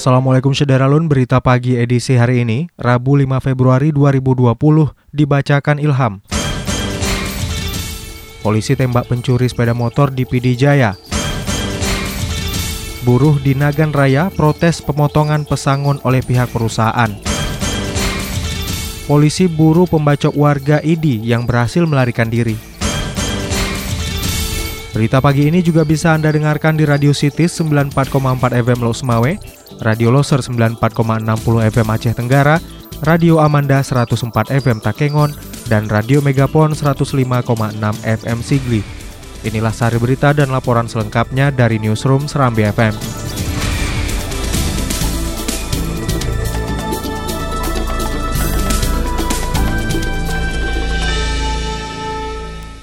Assalamualaikum Syederalun, berita pagi edisi hari ini, Rabu 5 Februari 2020, dibacakan Ilham. Polisi tembak pencuri sepeda motor di PD Jaya. Buruh di Nagan Raya protes pemotongan pesangon oleh pihak perusahaan. Polisi buru pembacok warga ID yang berhasil melarikan diri. Berita pagi ini juga bisa Anda dengarkan di Radio City 94,4 FM Los Radio Loser 94,60 FM Aceh Tenggara, Radio Amanda 104 FM Takengon, dan Radio Megapon 105,6 FM Sigli. Inilah sari berita dan laporan selengkapnya dari Newsroom Serambi FM.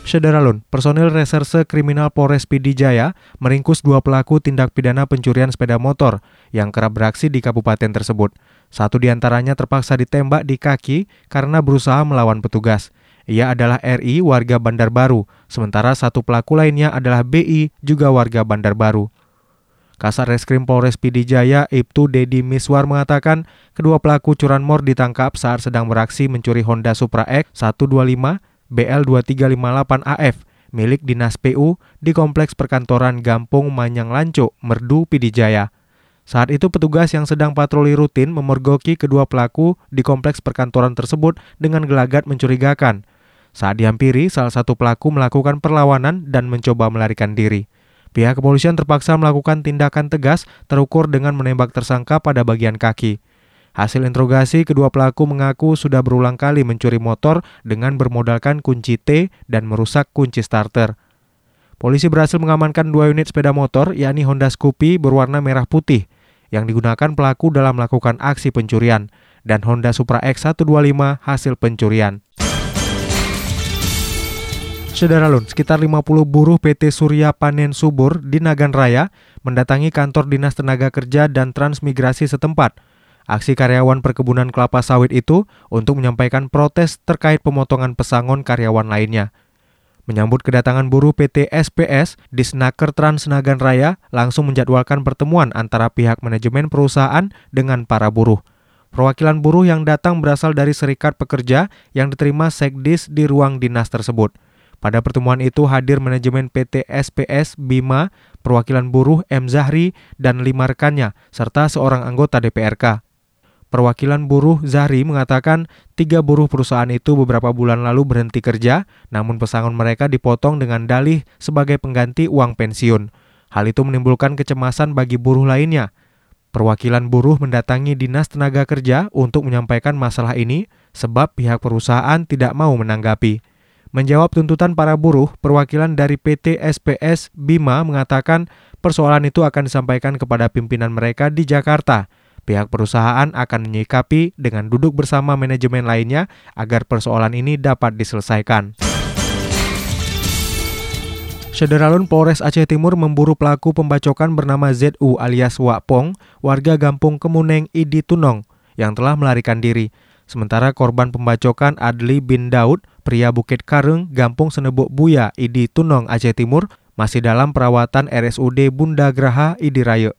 Sederalun, personil reserse kriminal Polres Pidi Jaya meringkus dua pelaku tindak pidana pencurian sepeda motor yang kerap beraksi di kabupaten tersebut. Satu di antaranya terpaksa ditembak di kaki karena berusaha melawan petugas. Ia adalah RI warga Bandar Baru, sementara satu pelaku lainnya adalah BI juga warga Bandar Baru. Kasar Reskrim Polres Pidi Jaya, Ibtu Dedi Miswar mengatakan kedua pelaku curanmor ditangkap saat sedang beraksi mencuri Honda Supra X 125 BL2358AF milik Dinas PU di Kompleks Perkantoran Gampung Manyang Lanco, Merdu, Pidijaya. Saat itu petugas yang sedang patroli rutin memergoki kedua pelaku di kompleks perkantoran tersebut dengan gelagat mencurigakan. Saat dihampiri, salah satu pelaku melakukan perlawanan dan mencoba melarikan diri. Pihak kepolisian terpaksa melakukan tindakan tegas terukur dengan menembak tersangka pada bagian kaki. Hasil interogasi, kedua pelaku mengaku sudah berulang kali mencuri motor dengan bermodalkan kunci T dan merusak kunci starter. Polisi berhasil mengamankan dua unit sepeda motor, yakni Honda Scoopy berwarna merah putih, yang digunakan pelaku dalam melakukan aksi pencurian, dan Honda Supra X125 hasil pencurian. Saudara Lun, sekitar 50 buruh PT Surya Panen Subur di Nagan Raya mendatangi kantor Dinas Tenaga Kerja dan Transmigrasi setempat Aksi karyawan perkebunan kelapa sawit itu untuk menyampaikan protes terkait pemotongan pesangon karyawan lainnya. Menyambut kedatangan buruh PT SPS, Disnaker Transnagan Raya langsung menjadwalkan pertemuan antara pihak manajemen perusahaan dengan para buruh. Perwakilan buruh yang datang berasal dari serikat pekerja yang diterima Sekdis di ruang dinas tersebut. Pada pertemuan itu hadir manajemen PT SPS Bima, perwakilan buruh M. Zahri, dan lima rekannya, serta seorang anggota DPRK. Perwakilan buruh Zahri mengatakan tiga buruh perusahaan itu beberapa bulan lalu berhenti kerja, namun pesangon mereka dipotong dengan dalih sebagai pengganti uang pensiun. Hal itu menimbulkan kecemasan bagi buruh lainnya. Perwakilan buruh mendatangi Dinas Tenaga Kerja untuk menyampaikan masalah ini sebab pihak perusahaan tidak mau menanggapi. Menjawab tuntutan para buruh, perwakilan dari PT SPS Bima mengatakan persoalan itu akan disampaikan kepada pimpinan mereka di Jakarta. Pihak perusahaan akan menyikapi dengan duduk bersama manajemen lainnya agar persoalan ini dapat diselesaikan. Sederalun Polres Aceh Timur memburu pelaku pembacokan bernama ZU alias Wakpong, warga Gampung Kemuneng Idi Tunong, yang telah melarikan diri. Sementara korban pembacokan Adli bin Daud, pria Bukit Kareng, Gampung Senebuk Buya, Idi Tunong, Aceh Timur, masih dalam perawatan RSUD Bunda Graha, Idi Raya.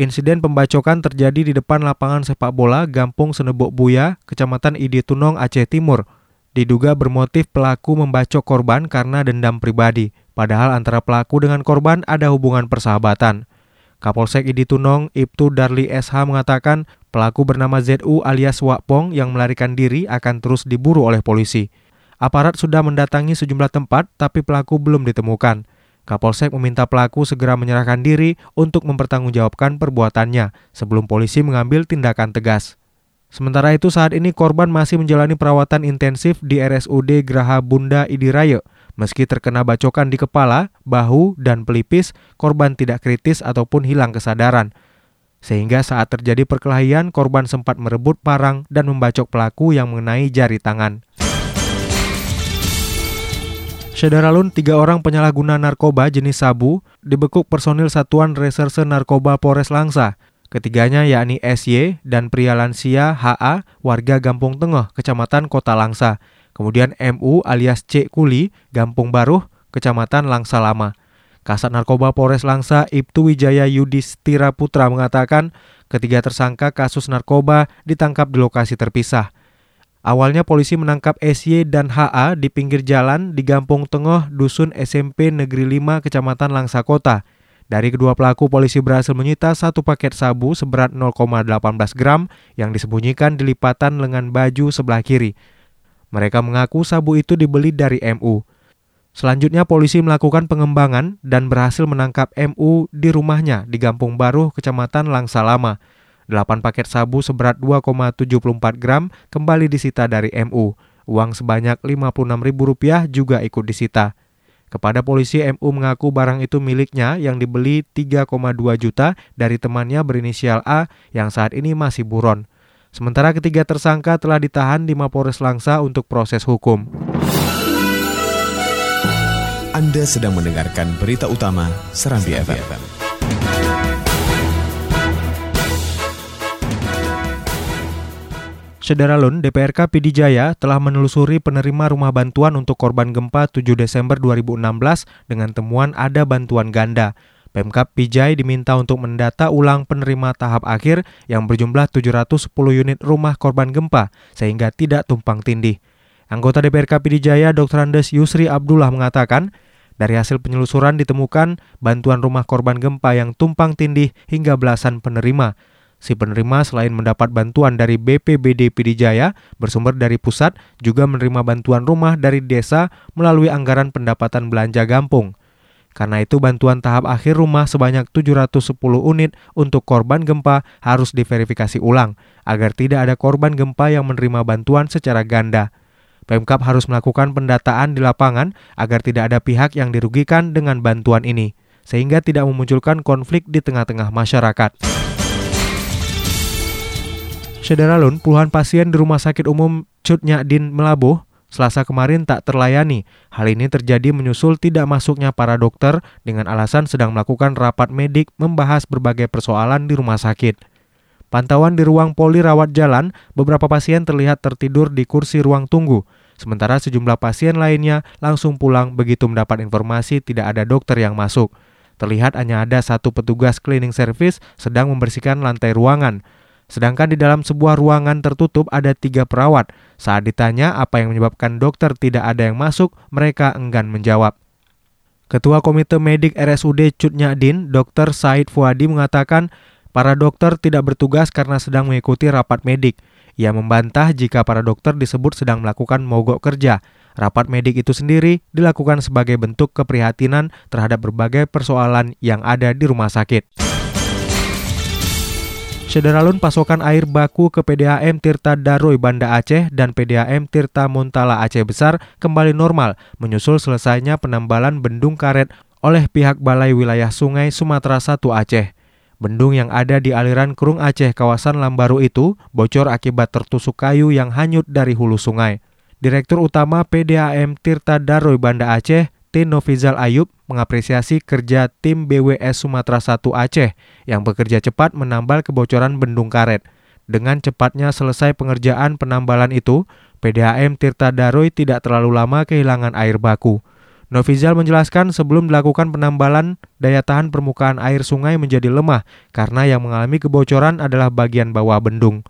Insiden pembacokan terjadi di depan lapangan sepak bola Gampung Senebok Buya, Kecamatan Idi Tunong, Aceh Timur. Diduga bermotif pelaku membacok korban karena dendam pribadi, padahal antara pelaku dengan korban ada hubungan persahabatan. Kapolsek Idi Tunong, Ibtu Darli SH mengatakan pelaku bernama ZU alias Wakpong yang melarikan diri akan terus diburu oleh polisi. Aparat sudah mendatangi sejumlah tempat tapi pelaku belum ditemukan. Kapolsek meminta pelaku segera menyerahkan diri untuk mempertanggungjawabkan perbuatannya sebelum polisi mengambil tindakan tegas. Sementara itu saat ini korban masih menjalani perawatan intensif di RSUD Graha Bunda Idiraya. Meski terkena bacokan di kepala, bahu, dan pelipis, korban tidak kritis ataupun hilang kesadaran. Sehingga saat terjadi perkelahian, korban sempat merebut parang dan membacok pelaku yang mengenai jari tangan. Sederalun, tiga orang penyalahguna narkoba jenis sabu dibekuk personil Satuan Reserse Narkoba Polres Langsa. Ketiganya yakni SY dan pria lansia HA warga Gampung Tengah, Kecamatan Kota Langsa. Kemudian MU alias C Kuli, Gampung Baruh, Kecamatan Langsa Lama. Kasat Narkoba Polres Langsa Ibtu Wijaya Yudhistira Putra mengatakan ketiga tersangka kasus narkoba ditangkap di lokasi terpisah. Awalnya polisi menangkap SY dan HA di pinggir jalan di Gampung Tengah, Dusun SMP Negeri 5, Kecamatan Langsa Kota. Dari kedua pelaku, polisi berhasil menyita satu paket sabu seberat 0,18 gram yang disembunyikan di lipatan lengan baju sebelah kiri. Mereka mengaku sabu itu dibeli dari MU. Selanjutnya polisi melakukan pengembangan dan berhasil menangkap MU di rumahnya di Gampung Baru, Kecamatan Langsa Lama. 8 paket sabu seberat 2,74 gram kembali disita dari MU. Uang sebanyak Rp56.000 juga ikut disita. Kepada polisi, MU mengaku barang itu miliknya yang dibeli 3,2 juta dari temannya berinisial A yang saat ini masih buron. Sementara ketiga tersangka telah ditahan di Mapores Langsa untuk proses hukum. Anda sedang mendengarkan berita utama Serambi FM. Sederalun, DPRK Pidijaya telah menelusuri penerima rumah bantuan untuk korban gempa 7 Desember 2016 dengan temuan ada bantuan ganda. Pemkap Pijai diminta untuk mendata ulang penerima tahap akhir yang berjumlah 710 unit rumah korban gempa sehingga tidak tumpang tindih. Anggota DPRK Pidijaya Dr. Andes Yusri Abdullah mengatakan, dari hasil penyelusuran ditemukan bantuan rumah korban gempa yang tumpang tindih hingga belasan penerima. Si penerima selain mendapat bantuan dari BPBD Pidijaya bersumber dari pusat juga menerima bantuan rumah dari desa melalui anggaran pendapatan belanja gampung. Karena itu bantuan tahap akhir rumah sebanyak 710 unit untuk korban gempa harus diverifikasi ulang agar tidak ada korban gempa yang menerima bantuan secara ganda. Pemkap harus melakukan pendataan di lapangan agar tidak ada pihak yang dirugikan dengan bantuan ini, sehingga tidak memunculkan konflik di tengah-tengah masyarakat. Sederalun, puluhan pasien di Rumah Sakit Umum Cut Din Melabuh Selasa kemarin tak terlayani. Hal ini terjadi menyusul tidak masuknya para dokter dengan alasan sedang melakukan rapat medik membahas berbagai persoalan di rumah sakit. Pantauan di ruang poli rawat jalan, beberapa pasien terlihat tertidur di kursi ruang tunggu. Sementara sejumlah pasien lainnya langsung pulang begitu mendapat informasi tidak ada dokter yang masuk. Terlihat hanya ada satu petugas cleaning service sedang membersihkan lantai ruangan. Sedangkan di dalam sebuah ruangan tertutup ada tiga perawat. Saat ditanya apa yang menyebabkan dokter tidak ada yang masuk, mereka enggan menjawab. Ketua Komite Medik RSUD Cutnyadin, Dr. Said Fuadi mengatakan para dokter tidak bertugas karena sedang mengikuti rapat medik. Ia membantah jika para dokter disebut sedang melakukan mogok kerja. Rapat medik itu sendiri dilakukan sebagai bentuk keprihatinan terhadap berbagai persoalan yang ada di rumah sakit. Sederalun pasokan air baku ke PDAM Tirta Daroy Banda Aceh dan PDAM Tirta Montala Aceh Besar kembali normal menyusul selesainya penambalan bendung karet oleh pihak Balai Wilayah Sungai Sumatera 1 Aceh. Bendung yang ada di aliran Kerung Aceh kawasan Lambaru itu bocor akibat tertusuk kayu yang hanyut dari hulu sungai. Direktur Utama PDAM Tirta Daroy Banda Aceh, T. Novizal Ayub mengapresiasi kerja tim BWS Sumatera 1 Aceh yang bekerja cepat menambal kebocoran bendung karet. Dengan cepatnya selesai pengerjaan penambalan itu, PDAM Tirta Daroy tidak terlalu lama kehilangan air baku. Novizal menjelaskan sebelum dilakukan penambalan, daya tahan permukaan air sungai menjadi lemah karena yang mengalami kebocoran adalah bagian bawah bendung.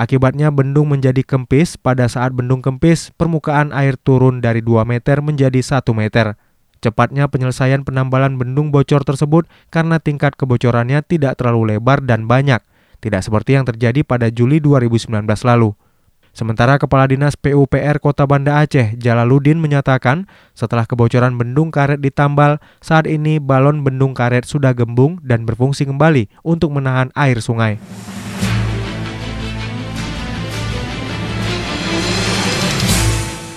Akibatnya bendung menjadi kempis, pada saat bendung kempis, permukaan air turun dari 2 meter menjadi 1 meter. Cepatnya penyelesaian penambalan bendung bocor tersebut karena tingkat kebocorannya tidak terlalu lebar dan banyak, tidak seperti yang terjadi pada Juli 2019 lalu. Sementara Kepala Dinas PUPR Kota Banda Aceh, Jalaluddin menyatakan, setelah kebocoran bendung karet ditambal, saat ini balon bendung karet sudah gembung dan berfungsi kembali untuk menahan air sungai.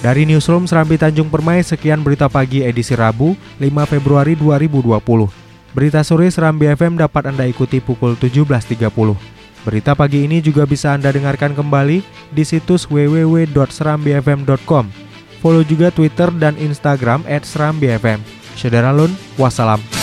Dari Newsroom Serambi Tanjung Permai, sekian berita pagi edisi Rabu, 5 Februari 2020. Berita sore Serambi FM dapat Anda ikuti pukul 17.30. Berita pagi ini juga bisa Anda dengarkan kembali di situs www.serambifm.com. Follow juga Twitter dan Instagram @serambifm. Saudara Lun, wassalam.